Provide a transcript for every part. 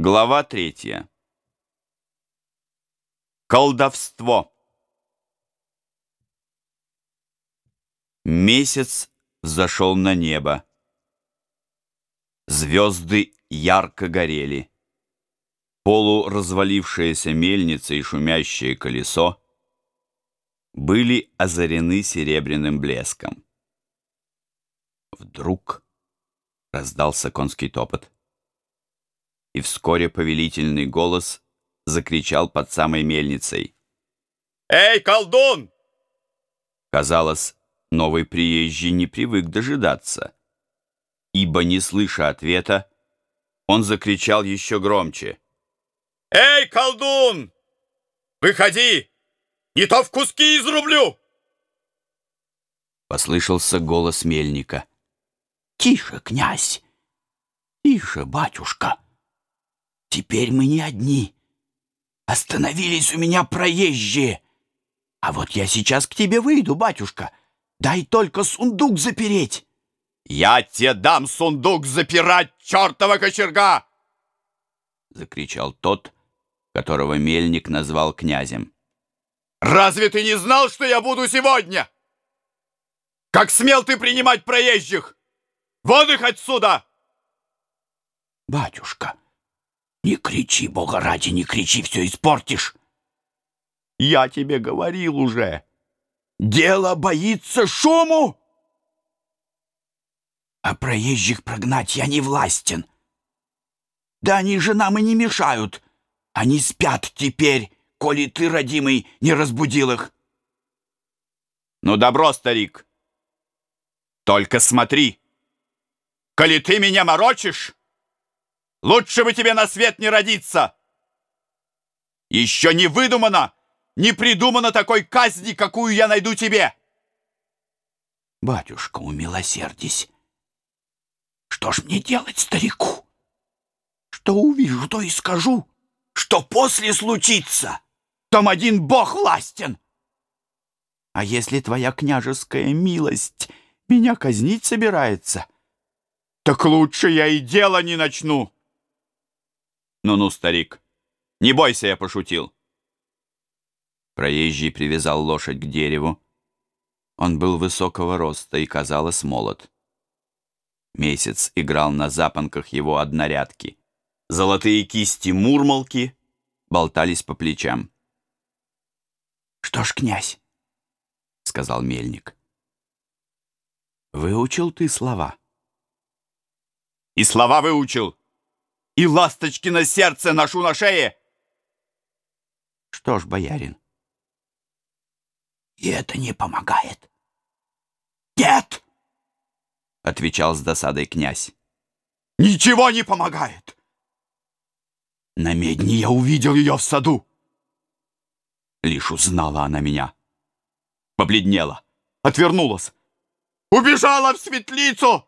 Глава третья. Колдовство. Месяц зашел на небо. Звезды ярко горели. Полуразвалившаяся мельница и шумящее колесо были озарены серебряным блеском. Вдруг раздался конский топот и вскоре повелительный голос закричал под самой мельницей. «Эй, колдун!» Казалось, новый приезжий не привык дожидаться, ибо, не слыша ответа, он закричал еще громче. «Эй, колдун! Выходи! Не то в куски изрублю!» Послышался голос мельника. «Тише, князь! Тише, батюшка!» Теперь мы не одни. Остановились у меня проезжие. А вот я сейчас к тебе выйду, батюшка. Дай только сундук запереть. Я тебе дам сундук запирать, чертова кочерга! Закричал тот, которого мельник назвал князем. Разве ты не знал, что я буду сегодня? Как смел ты принимать проезжих? Вон их отсюда! Батюшка, не кричи, Бога ради, не кричи, все испортишь. Я тебе говорил уже. Дело боится шуму. А проезжих прогнать я не властен. Да они же нам и не мешают. Они спят теперь, коли ты, родимый, не разбудил их. Ну, добро, старик. Только смотри, коли ты меня морочишь, Лучше бы тебе на свет не родиться! Еще не выдумано, не придумано такой казни, какую я найду тебе!» «Батюшка, умилосердись! Что ж мне делать, старику? Что увижу, то и скажу. Что после случится, там один бог властен. А если твоя княжеская милость меня казнить собирается, так лучше я и дело не начну!» «Ну-ну, старик, не бойся, я пошутил». Проезжий привязал лошадь к дереву. Он был высокого роста и, казалось, молод. Месяц играл на запонках его однорядки. Золотые кисти мурмалки болтались по плечам. «Что ж, князь?» — сказал мельник. «Выучил ты слова?» «И слова выучил!» И ласточки на сердце ношу на шее. Что ж, боярин, и это не помогает. Нет! Отвечал с досадой князь. Ничего не помогает. На медне я увидел ее в саду. Лишь узнала она меня. Побледнела, отвернулась, убежала в светлицу.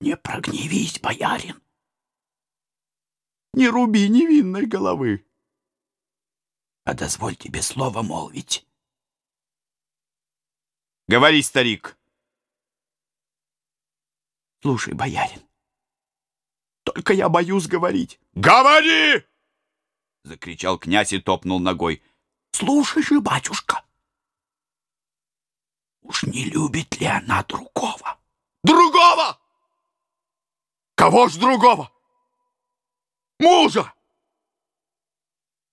Не прогневись, боярин не руби невинной головы. А дозволь тебе слово молвить. Говори, старик. Слушай, боярин, только я боюсь говорить. Говори! Закричал князь и топнул ногой. Слушай же, батюшка. Уж не любит ли она другого? Другого? Кого ж другого? Мужа,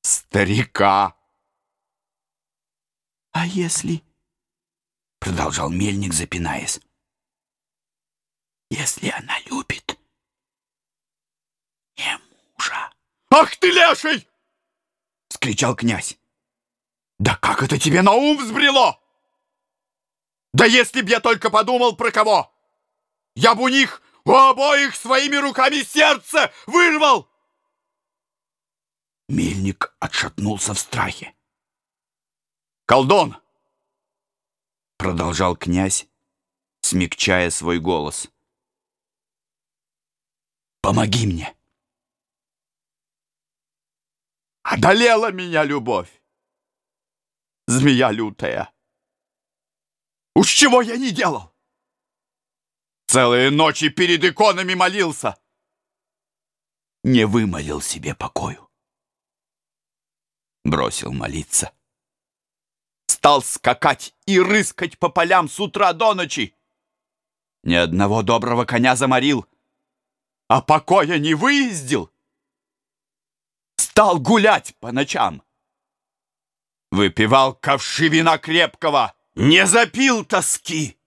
старика. А если, продолжал мельник, запинаясь, если она любит не мужа? Ах ты леший! вскричал князь. Да как это тебе на ум взбрело? Да если б я только подумал про кого! Я бы у них у обоих своими руками сердце вырвал! Мельник отшатнулся в страхе. «Колдон!» Продолжал князь, смягчая свой голос. «Помоги мне!» Одолела меня любовь, змея лютая. Уж чего я не делал? Целые ночи перед иконами молился. не вымолил себе покою. Бросил молиться. Стал скакать и рыскать по полям с утра до ночи. Ни одного доброго коня заморил, а покоя не выездил. Стал гулять по ночам. Выпивал ковши вина крепкого, не запил тоски,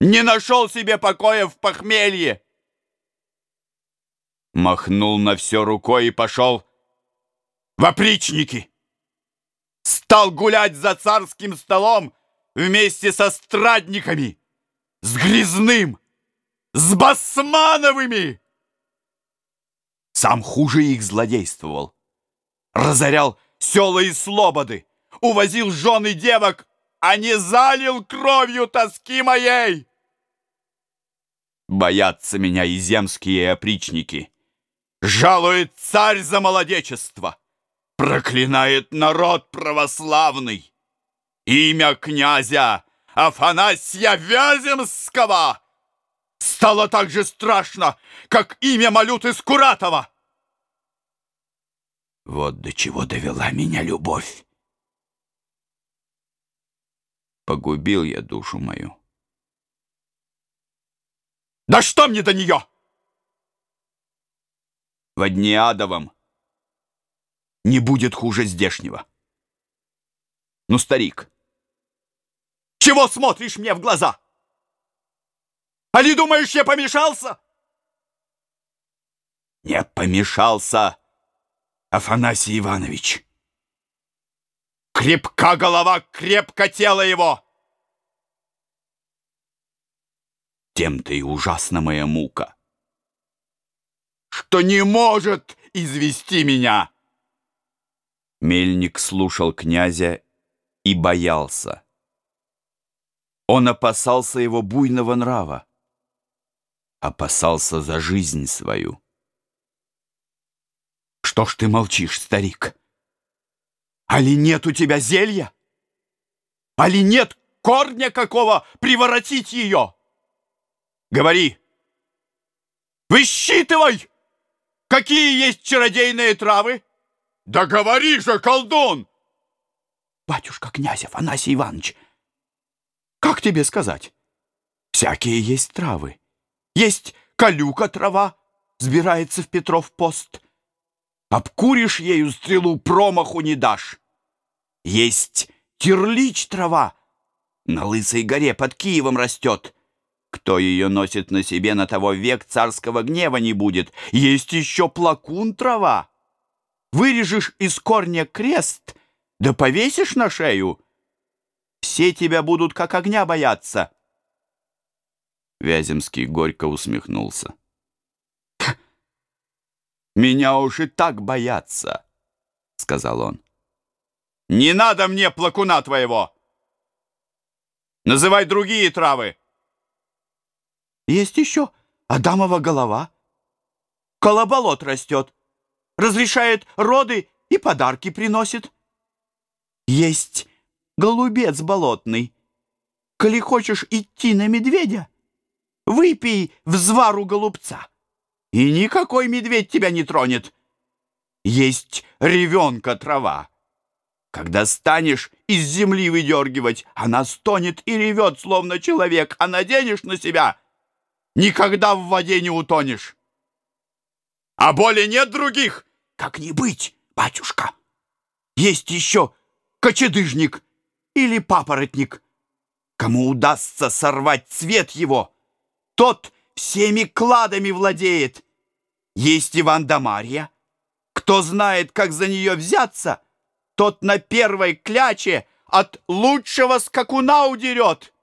не нашел себе покоя в похмелье. Махнул на все рукой и пошел в. Стал гулять за царским столом вместе со страдниками, с Грязным, с Басмановыми. Сам хуже их злодействовал. Разорял села и слободы, увозил жен и девок, а не залил кровью тоски моей. Боятся меня и земские опричники. Жалует царь за молодечество, проклинает народ православный. Имя князя Афанасия Вяземского стало так же страшно, как имя Малюты Скуратова. Вот до чего довела меня любовь. Погубил я душу мою. Да что мне до нее? В дне адовом не будет хуже здешнего. Ну, старик, чего смотришь мне в глаза? Али думаешь, я помешался? Не помешался. Афанасий Иванович. Крепка голова, крепко тело его. Тем-то и ужасна моя мука, что не может извести меня. Мельник слушал князя и боялся. Он опасался его буйного нрава, опасался за жизнь свою. Что ж ты молчишь, старик? Али нет у тебя зелья? Али нет корня какого приворотить ее? Говори! Высчитывай! Какие есть чародейные травы? Да говори же, колдун! Батюшка князь Афанасий Иванович, как тебе сказать? Всякие есть травы. Есть колюка трава, сбирается в Петров пост. Обкуришь ею стрелу, промаху не дашь. Есть терлич трава, на Лысой горе под Киевом растет. Кто ее носит на себе, на того век царского гнева не будет. Есть еще плакун трава. Вырежешь из корня крест, да повесишь на шею. Все тебя будут как огня бояться. Вяземский горько усмехнулся. «Меня уж и так боятся», — сказал он. «Не надо мне плакуна твоего! Называй другие травы!» «Есть еще Адамова голова. Колоболот растет, разрешает роды и подарки приносит. Есть голубец болотный. Коли хочешь идти на медведя, выпей взвару голубца» и никакой медведь тебя не тронет. Есть ревенка трава. Когда станешь из земли выдергивать, она стонет и ревет, словно человек, а наденешь на себя, никогда в воде не утонешь. А более нет других? Как не быть, батюшка? Есть еще кочедыжник или папоротник. Кому удастся сорвать цвет его, тот всеми кладами владеет. Есть Иван да Марья. Кто знает, как за нее взяться, тот на первой кляче от лучшего скакуна удерет.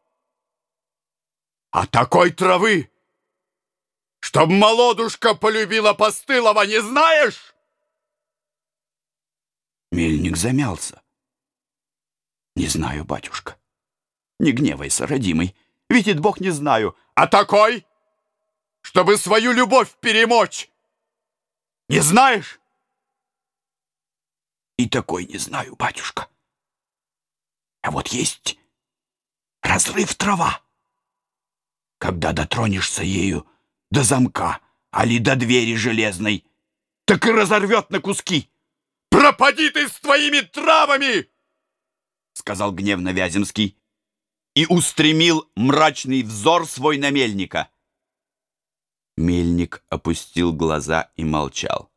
А такой травы, чтоб молодушка полюбила постылого, не знаешь? Мельник замялся. Не знаю, батюшка. Не гневайся, родимый. Видит Бог, не знаю. А такой, чтобы свою любовь перемочь, не знаешь? И такой не знаю, батюшка. А вот есть разрыв трава. Когда дотронешься ею до замка, али до двери железной, так и разорвет на куски. Пропади ты с твоими травами! Сказал гневно Вяземский и устремил мрачный взор свой на мельника. Мельник опустил глаза и молчал.